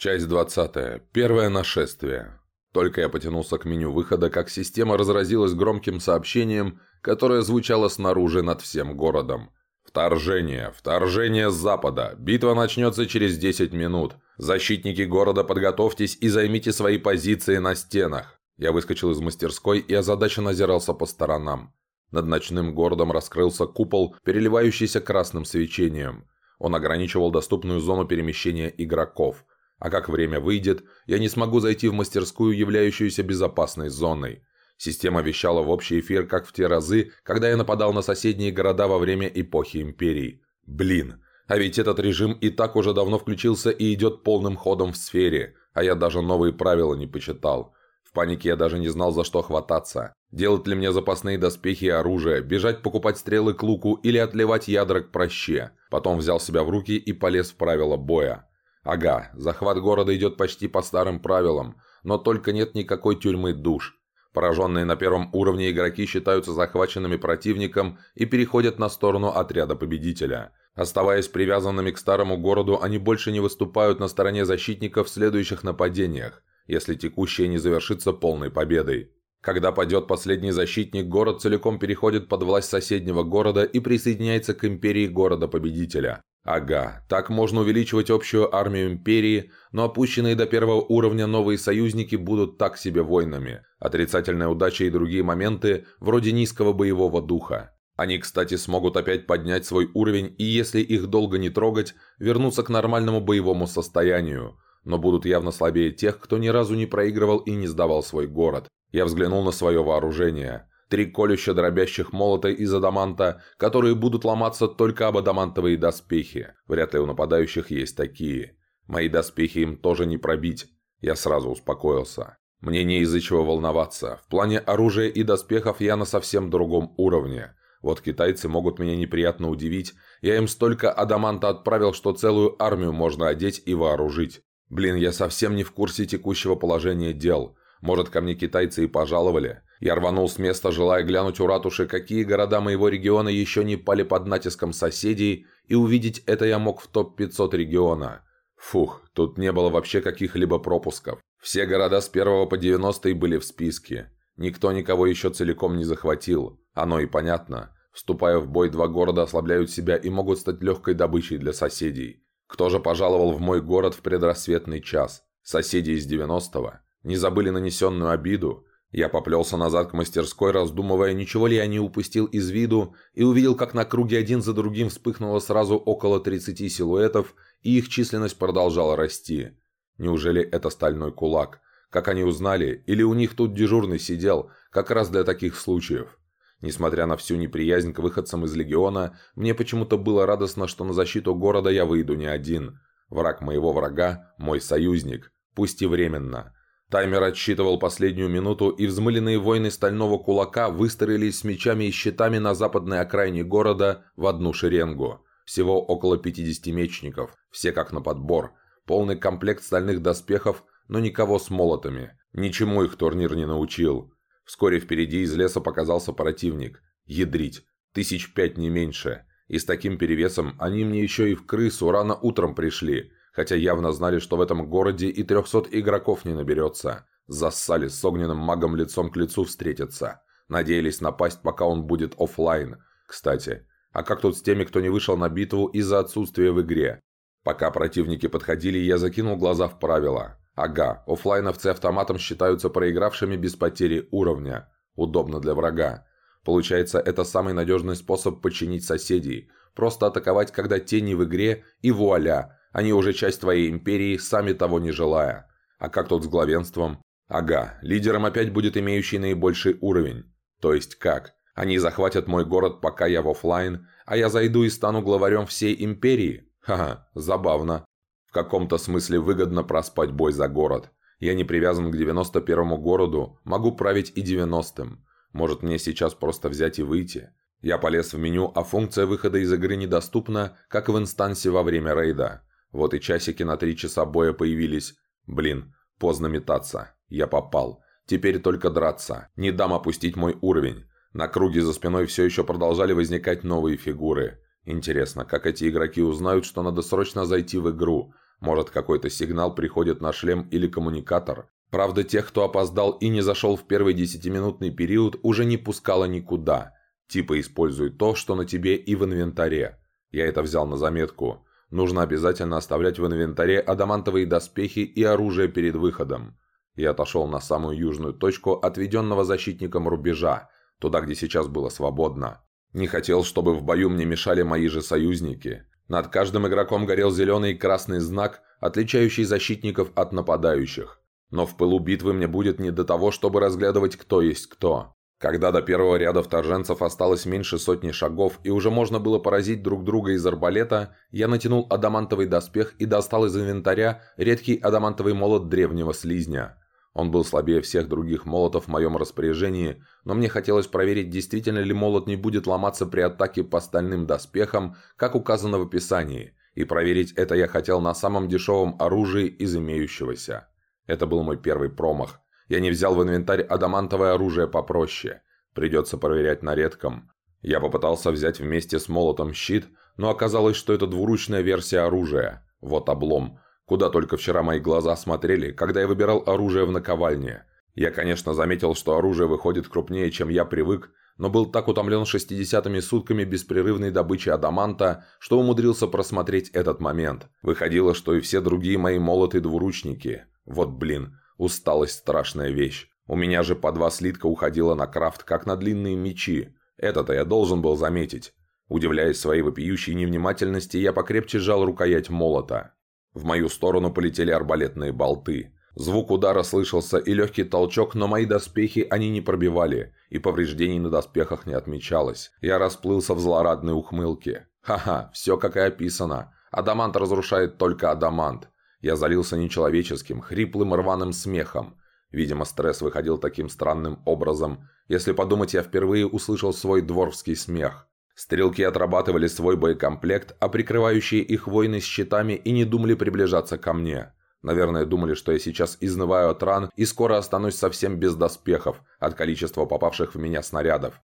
Часть 20. Первое нашествие. Только я потянулся к меню выхода, как система разразилась громким сообщением, которое звучало снаружи над всем городом. «Вторжение! Вторжение с запада! Битва начнется через 10 минут! Защитники города, подготовьтесь и займите свои позиции на стенах!» Я выскочил из мастерской и озадаченно озирался по сторонам. Над ночным городом раскрылся купол, переливающийся красным свечением. Он ограничивал доступную зону перемещения игроков – а как время выйдет, я не смогу зайти в мастерскую, являющуюся безопасной зоной. Система вещала в общий эфир, как в те разы, когда я нападал на соседние города во время эпохи Империи. Блин, а ведь этот режим и так уже давно включился и идет полным ходом в сфере, а я даже новые правила не почитал. В панике я даже не знал, за что хвататься. Делать ли мне запасные доспехи и оружие, бежать покупать стрелы к луку или отливать ядра к проще. Потом взял себя в руки и полез в правила боя. Ага, захват города идет почти по старым правилам, но только нет никакой тюрьмы душ. Пораженные на первом уровне игроки считаются захваченными противником и переходят на сторону отряда победителя. Оставаясь привязанными к старому городу, они больше не выступают на стороне защитников в следующих нападениях, если текущее не завершится полной победой. Когда падет последний защитник, город целиком переходит под власть соседнего города и присоединяется к империи города-победителя. Ага, так можно увеличивать общую армию Империи, но опущенные до первого уровня новые союзники будут так себе воинами. Отрицательная удача и другие моменты, вроде низкого боевого духа. Они, кстати, смогут опять поднять свой уровень и, если их долго не трогать, вернуться к нормальному боевому состоянию. Но будут явно слабее тех, кто ни разу не проигрывал и не сдавал свой город. Я взглянул на свое вооружение три колюща дробящих молота из адаманта, которые будут ломаться только об адамантовые доспехи. Вряд ли у нападающих есть такие. Мои доспехи им тоже не пробить. Я сразу успокоился. Мне не из-за чего волноваться. В плане оружия и доспехов я на совсем другом уровне. Вот китайцы могут меня неприятно удивить. Я им столько адаманта отправил, что целую армию можно одеть и вооружить. Блин, я совсем не в курсе текущего положения дел. Может, ко мне китайцы и пожаловали. Я рванул с места, желая глянуть у ратуши, какие города моего региона еще не пали под натиском соседей, и увидеть это я мог в топ-500 региона. Фух, тут не было вообще каких-либо пропусков. Все города с 1 по 90 были в списке. Никто никого еще целиком не захватил. Оно и понятно. Вступая в бой, два города ослабляют себя и могут стать легкой добычей для соседей. Кто же пожаловал в мой город в предрассветный час? Соседи из 90-го? Не забыли нанесенную обиду? Я поплелся назад к мастерской, раздумывая, ничего ли я не упустил из виду, и увидел, как на круге один за другим вспыхнуло сразу около 30 силуэтов, и их численность продолжала расти. Неужели это стальной кулак? Как они узнали? Или у них тут дежурный сидел, как раз для таких случаев? Несмотря на всю неприязнь к выходцам из Легиона, мне почему-то было радостно, что на защиту города я выйду не один. Враг моего врага – мой союзник, пусть и временно – Таймер отсчитывал последнюю минуту, и взмыленные воины стального кулака выстроились с мечами и щитами на западной окраине города в одну шеренгу. Всего около 50 мечников, все как на подбор. Полный комплект стальных доспехов, но никого с молотами. Ничему их турнир не научил. Вскоре впереди из леса показался противник. Ядрить. Тысяч пять не меньше. И с таким перевесом они мне еще и в крысу рано утром пришли – хотя явно знали, что в этом городе и 300 игроков не наберется. Зассали с огненным магом лицом к лицу встретиться. Надеялись напасть, пока он будет офлайн. Кстати, а как тут с теми, кто не вышел на битву из-за отсутствия в игре? Пока противники подходили, я закинул глаза в правила. Ага, офлайновцы автоматом считаются проигравшими без потери уровня. Удобно для врага. Получается, это самый надежный способ подчинить соседей. Просто атаковать, когда те не в игре, и вуаля, они уже часть твоей империи, сами того не желая. А как тут с главенством? Ага, лидером опять будет имеющий наибольший уровень. То есть как? Они захватят мой город, пока я в офлайн, а я зайду и стану главарем всей империи? Ха-ха, забавно. В каком-то смысле выгодно проспать бой за город. Я не привязан к 91-му городу, могу править и 90-м. Может мне сейчас просто взять и выйти? Я полез в меню, а функция выхода из игры недоступна, как в инстансе во время рейда. Вот и часики на три часа боя появились. Блин, поздно метаться. Я попал. Теперь только драться. Не дам опустить мой уровень. На круге за спиной все еще продолжали возникать новые фигуры. Интересно, как эти игроки узнают, что надо срочно зайти в игру? Может, какой-то сигнал приходит на шлем или коммуникатор. Правда, тех, кто опоздал и не зашел в первый десятиминутный период, уже не пускало никуда. Типа используй то, что на тебе и в инвентаре. Я это взял на заметку. Нужно обязательно оставлять в инвентаре адамантовые доспехи и оружие перед выходом. Я отошел на самую южную точку отведенного защитником рубежа, туда, где сейчас было свободно. Не хотел, чтобы в бою мне мешали мои же союзники. Над каждым игроком горел зеленый и красный знак, отличающий защитников от нападающих. Но в пылу битвы мне будет не до того, чтобы разглядывать, кто есть кто. Когда до первого ряда вторженцев осталось меньше сотни шагов и уже можно было поразить друг друга из арбалета, я натянул адамантовый доспех и достал из инвентаря редкий адамантовый молот древнего слизня. Он был слабее всех других молотов в моем распоряжении, но мне хотелось проверить, действительно ли молот не будет ломаться при атаке по стальным доспехам, как указано в описании, и проверить это я хотел на самом дешевом оружии из имеющегося. Это был мой первый промах. Я не взял в инвентарь адамантовое оружие попроще. Придется проверять на редком. Я попытался взять вместе с молотом щит, но оказалось, что это двуручная версия оружия. Вот облом. Куда только вчера мои глаза смотрели, когда я выбирал оружие в наковальне. Я, конечно, заметил, что оружие выходит крупнее, чем я привык, но был так утомлен шестидесятыми сутками беспрерывной добычи адаманта, что умудрился просмотреть этот момент. Выходило, что и все другие мои молоты-двуручники. Вот блин, усталость страшная вещь. У меня же по два слитка уходило на крафт, как на длинные мечи. Это-то я должен был заметить. Удивляясь своей вопиющей невнимательности, я покрепче сжал рукоять молота. В мою сторону полетели арбалетные болты. Звук удара слышался и легкий толчок, но мои доспехи они не пробивали, и повреждений на доспехах не отмечалось. Я расплылся в злорадной ухмылке. Ха-ха, все как и описано. Адамант разрушает только адамант. Я залился нечеловеческим, хриплым рваным смехом. Видимо, стресс выходил таким странным образом. Если подумать, я впервые услышал свой дворфский смех. Стрелки отрабатывали свой боекомплект, а прикрывающие их воины с щитами и не думали приближаться ко мне. Наверное, думали, что я сейчас изнываю от ран и скоро останусь совсем без доспехов от количества попавших в меня снарядов.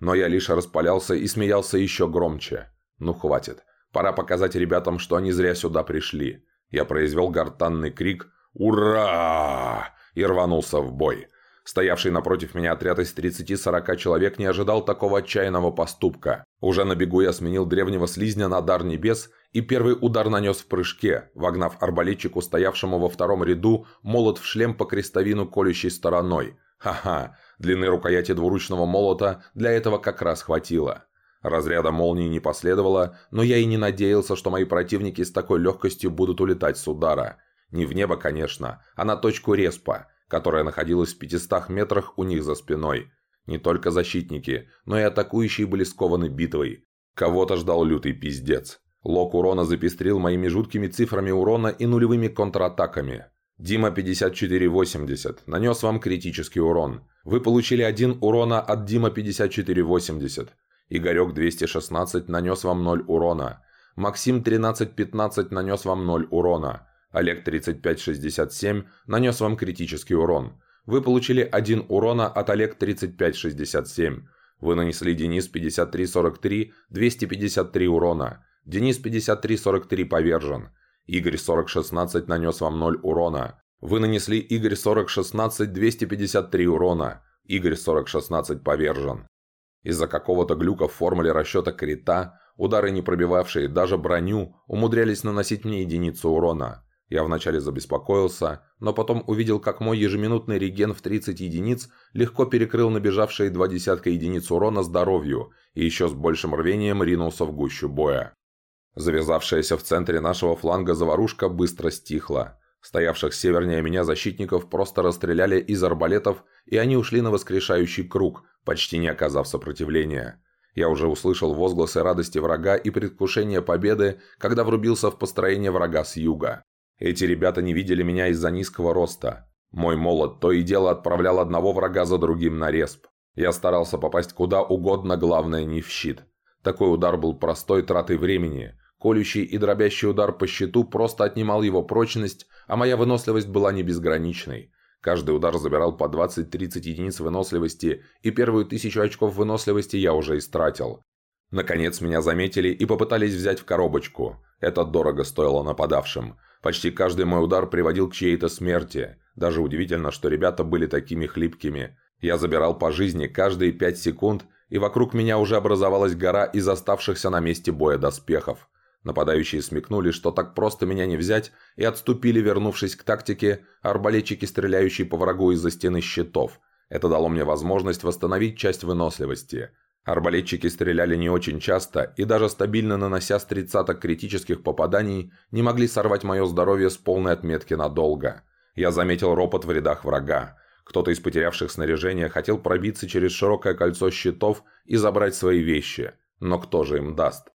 Но я лишь распалялся и смеялся еще громче. Ну хватит. Пора показать ребятам, что они зря сюда пришли. Я произвел гортанный крик «Ура!» и рванулся в бой. Стоявший напротив меня отряд из 30-40 человек не ожидал такого отчаянного поступка. Уже на бегу я сменил древнего слизня на дар небес и первый удар нанес в прыжке, вогнав арбалетчику, стоявшему во втором ряду, молот в шлем по крестовину колющей стороной. Ха-ха, длины рукояти двуручного молота для этого как раз хватило. Разряда молнии не последовало, но я и не надеялся, что мои противники с такой легкостью будут улетать с удара. Не в небо, конечно, а на точку респа – которая находилась в 500 метрах у них за спиной. Не только защитники, но и атакующие были скованы битвой. Кого-то ждал лютый пиздец. Лок урона запестрил моими жуткими цифрами урона и нулевыми контратаками. Дима 5480 нанес вам критический урон. Вы получили один урона от Дима 5480. Игорек 216 нанес вам 0 урона. Максим 1315 нанес вам 0 урона. Олег 3567 нанес вам критический урон. Вы получили 1 урона от Олег 3567. Вы нанесли Денис 5343 253 урона. Денис 5343 повержен. Игорь 4016 нанес вам 0 урона. Вы нанесли Игорь 4016 253 урона. Игорь 4016 повержен. Из-за какого-то глюка в формуле расчета крита, удары не пробивавшие даже броню, умудрялись наносить мне единицу урона. Я вначале забеспокоился, но потом увидел, как мой ежеминутный реген в 30 единиц легко перекрыл набежавшие два десятка единиц урона здоровью и еще с большим рвением ринулся в гущу боя. Завязавшаяся в центре нашего фланга заварушка быстро стихла. Стоявших севернее меня защитников просто расстреляли из арбалетов, и они ушли на воскрешающий круг, почти не оказав сопротивления. Я уже услышал возгласы радости врага и предвкушения победы, когда врубился в построение врага с юга. Эти ребята не видели меня из-за низкого роста. Мой молот то и дело отправлял одного врага за другим на респ. Я старался попасть куда угодно, главное не в щит. Такой удар был простой тратой времени. Колющий и дробящий удар по щиту просто отнимал его прочность, а моя выносливость была не безграничной. Каждый удар забирал по 20-30 единиц выносливости, и первую тысячу очков выносливости я уже истратил. Наконец меня заметили и попытались взять в коробочку. Это дорого стоило нападавшим. Почти каждый мой удар приводил к чьей-то смерти. Даже удивительно, что ребята были такими хлипкими. Я забирал по жизни каждые пять секунд, и вокруг меня уже образовалась гора из оставшихся на месте боя доспехов. Нападающие смекнули, что так просто меня не взять, и отступили, вернувшись к тактике арбалетчики, стреляющие по врагу из-за стены щитов. Это дало мне возможность восстановить часть выносливости. Арбалетчики стреляли не очень часто, и даже стабильно нанося с тридцаток критических попаданий, не могли сорвать мое здоровье с полной отметки надолго. Я заметил ропот в рядах врага. Кто-то из потерявших снаряжение хотел пробиться через широкое кольцо щитов и забрать свои вещи. Но кто же им даст?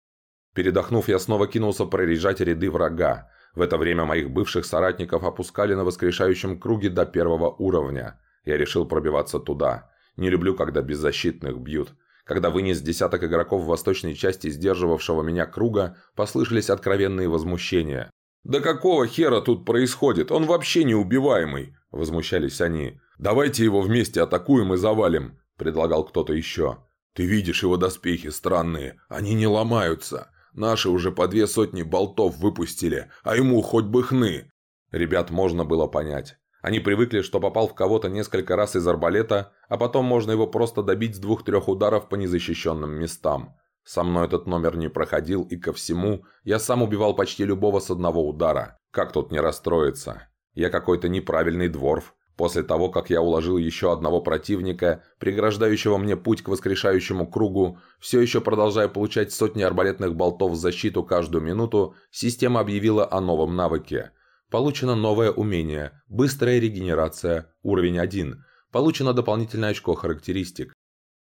Передохнув, я снова кинулся прорежать ряды врага. В это время моих бывших соратников опускали на воскрешающем круге до первого уровня. Я решил пробиваться туда. Не люблю, когда беззащитных бьют. Когда вынес десяток игроков в восточной части сдерживавшего меня круга, послышались откровенные возмущения. «Да какого хера тут происходит? Он вообще неубиваемый!» – возмущались они. «Давайте его вместе атакуем и завалим», – предлагал кто-то еще. «Ты видишь его доспехи странные, они не ломаются. Наши уже по две сотни болтов выпустили, а ему хоть бы хны. Ребят можно было понять. Они привыкли, что попал в кого-то несколько раз из арбалета, а потом можно его просто добить с двух-трех ударов по незащищенным местам. Со мной этот номер не проходил, и ко всему, я сам убивал почти любого с одного удара. Как тут не расстроиться? Я какой-то неправильный дворф. После того, как я уложил еще одного противника, преграждающего мне путь к воскрешающему кругу, все еще продолжая получать сотни арбалетных болтов в защиту каждую минуту, система объявила о новом навыке. Получено новое умение – быстрая регенерация, уровень 1. Получено дополнительное очко характеристик.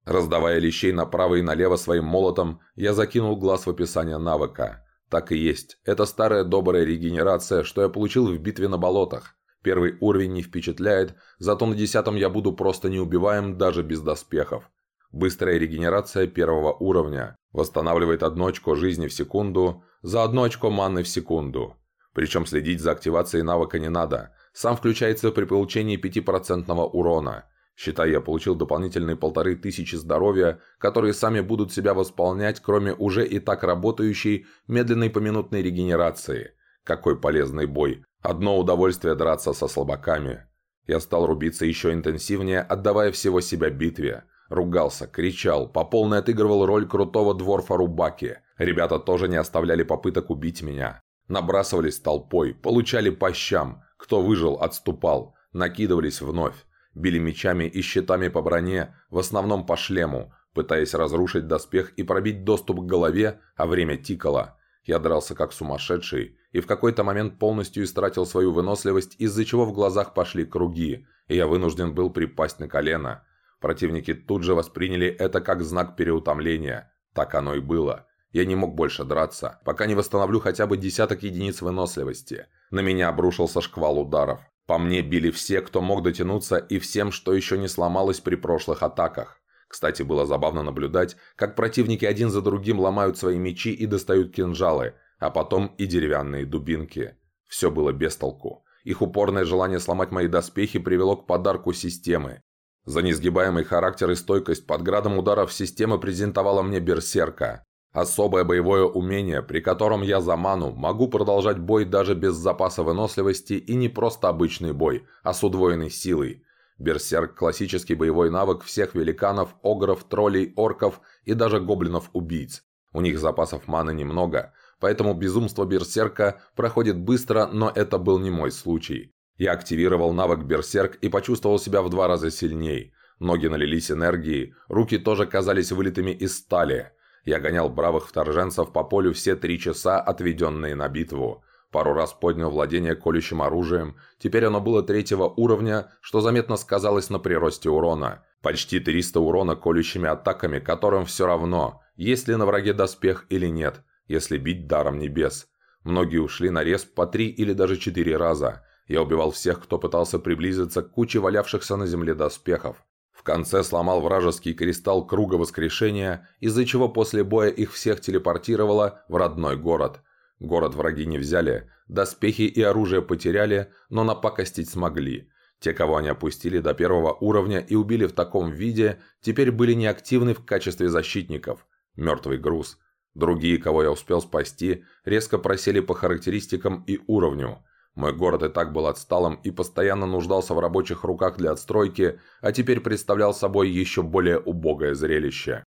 Раздавая лещей направо и налево своим молотом, я закинул глаз в описание навыка. Так и есть, это старая добрая регенерация, что я получил в битве на болотах. Первый уровень не впечатляет, зато на десятом я буду просто неубиваем даже без доспехов. Быстрая регенерация первого уровня. Восстанавливает одно очко жизни в секунду, за одно очко маны в секунду. Причем следить за активацией навыка не надо. Сам включается при получении 5% урона. Считай, я получил дополнительные полторы тысячи здоровья, которые сами будут себя восполнять, кроме уже и так работающей медленной поминутной регенерации. Какой полезный бой. Одно удовольствие драться со слабаками. Я стал рубиться еще интенсивнее, отдавая всего себя битве. Ругался, кричал, по полной отыгрывал роль крутого дворфа Рубаки. Ребята тоже не оставляли попыток убить меня. Набрасывались толпой, получали по щам. Кто выжил, отступал. Накидывались вновь. Били мечами и щитами по броне, в основном по шлему, пытаясь разрушить доспех и пробить доступ к голове, а время тикало. Я дрался как сумасшедший, и в какой-то момент полностью истратил свою выносливость, из-за чего в глазах пошли круги, и я вынужден был припасть на колено. Противники тут же восприняли это как знак переутомления. Так оно и было. Я не мог больше драться, пока не восстановлю хотя бы десяток единиц выносливости. На меня обрушился шквал ударов. По мне били все, кто мог дотянуться, и всем, что еще не сломалось при прошлых атаках. Кстати, было забавно наблюдать, как противники один за другим ломают свои мечи и достают кинжалы – а потом и деревянные дубинки. Все было без толку. Их упорное желание сломать мои доспехи привело к подарку системы. За несгибаемый характер и стойкость под градом ударов система презентовала мне берсерка. Особое боевое умение, при котором я за ману могу продолжать бой даже без запаса выносливости и не просто обычный бой, а с удвоенной силой. Берсерк – классический боевой навык всех великанов, огров, троллей, орков и даже гоблинов-убийц. У них запасов маны немного – поэтому безумство берсерка проходит быстро, но это был не мой случай. Я активировал навык берсерк и почувствовал себя в два раза сильней. Ноги налились энергией, руки тоже казались вылитыми из стали. Я гонял бравых вторженцев по полю все три часа, отведенные на битву. Пару раз поднял владение колющим оружием. Теперь оно было третьего уровня, что заметно сказалось на приросте урона. Почти 300 урона колющими атаками, которым все равно, есть ли на враге доспех или нет если бить даром небес. Многие ушли на рез по три или даже четыре раза. Я убивал всех, кто пытался приблизиться к куче валявшихся на земле доспехов. В конце сломал вражеский кристалл круга воскрешения, из-за чего после боя их всех телепортировало в родной город. Город враги не взяли, доспехи и оружие потеряли, но напакостить смогли. Те, кого они опустили до первого уровня и убили в таком виде, теперь были неактивны в качестве защитников. Мертвый груз. Другие, кого я успел спасти, резко просели по характеристикам и уровню. Мой город и так был отсталым и постоянно нуждался в рабочих руках для отстройки, а теперь представлял собой еще более убогое зрелище.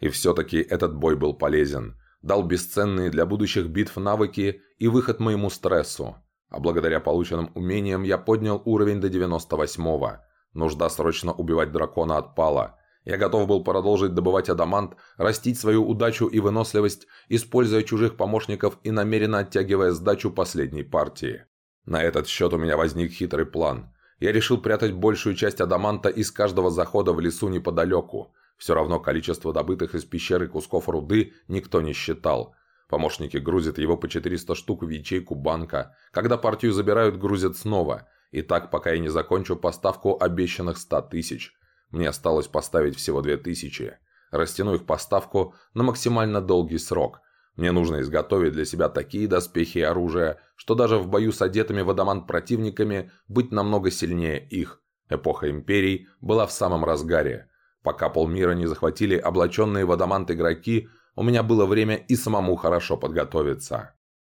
И все-таки этот бой был полезен. Дал бесценные для будущих битв навыки и выход моему стрессу. А благодаря полученным умениям я поднял уровень до 98-го. Нужда срочно убивать дракона отпала. Я готов был продолжить добывать адамант, растить свою удачу и выносливость, используя чужих помощников и намеренно оттягивая сдачу последней партии. На этот счет у меня возник хитрый план. Я решил прятать большую часть адаманта из каждого захода в лесу неподалеку. Все равно количество добытых из пещеры кусков руды никто не считал. Помощники грузят его по 400 штук в ячейку банка. Когда партию забирают, грузят снова. И так, пока я не закончу поставку обещанных 100 тысяч. Мне осталось поставить всего 2000. Растяну их поставку на максимально долгий срок. Мне нужно изготовить для себя такие доспехи и оружие, что даже в бою с одетыми в адамант противниками быть намного сильнее их. Эпоха империй была в самом разгаре. Пока полмира не захватили облаченные в адамант игроки, у меня было время и самому хорошо подготовиться.